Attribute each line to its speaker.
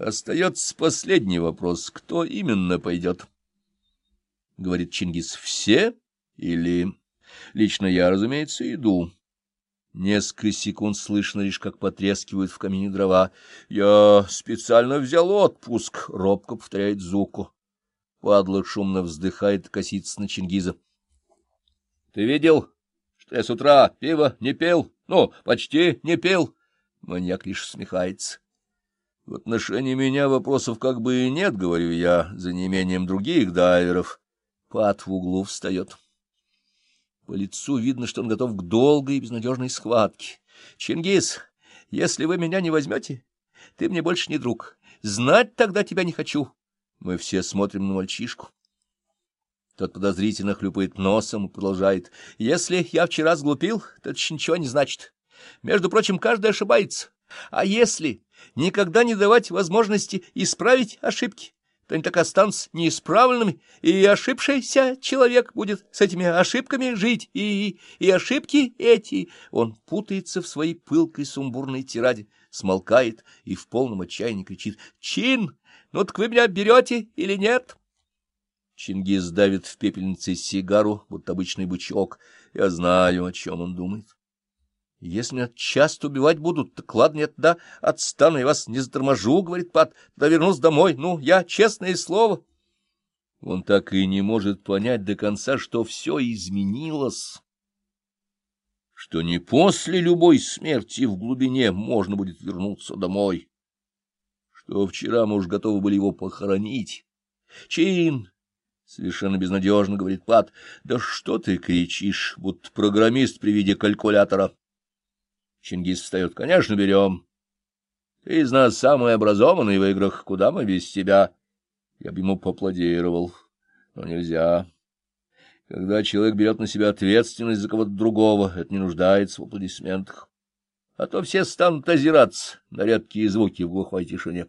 Speaker 1: Остается последний вопрос. Кто именно пойдет? Говорит Чингис. Все или... Лично я, разумеется, иду. Несколько секунд слышно лишь, как потрескивают в камине дрова. Я специально взял отпуск, — робко повторяет Зуку. Падла шумно вздыхает и косится на Чингиза. — Ты видел, что я с утра пиво не пил? Ну, почти не пил. Маньяк лишь смехается. В отношении меня вопросов как бы и нет, говорю я, за неимением других дайверов. Пад в углу встает. По лицу видно, что он готов к долгой и безнадежной схватке. — Чингис, если вы меня не возьмете, ты мне больше не друг. Знать тогда тебя не хочу. Мы все смотрим на мальчишку. Тот подозрительно хлюпает носом и продолжает. — Если я вчера сглупил, то это ничего не значит. Между прочим, каждый ошибается. А если никогда не давать возможности исправить ошибки, то они так останутся неисправленными, и ошибшийся человек будет с этими ошибками жить, и, и ошибки эти... Он путается в своей пылкой сумбурной тираде, смолкает и в полном отчаянии кричит «Чин, ну так вы меня берете или нет?» Чингис давит в пепельнице сигару, вот обычный бычок. Я знаю, о чем он думает. Если меня часто убивать будут, так ладно, я тогда отстану, я вас не заторможу, — говорит Пат, — тогда вернусь домой. Ну, я, честное слово. Он так и не может понять до конца, что все изменилось, что не после любой смерти в глубине можно будет вернуться домой, что вчера мы уж готовы были его похоронить. Чин! Совершенно безнадежно, — говорит Пат. — Да что ты кричишь, будто программист при виде калькулятора. Чингис встает. — Конечно, берем. Ты из нас самый образованный в играх. Куда мы без тебя? Я бы ему поаплодировал. Но нельзя. Когда человек берет на себя ответственность за кого-то другого, это не нуждается в аплодисментах. А то все станут озираться на редкие звуки в глухой тишине.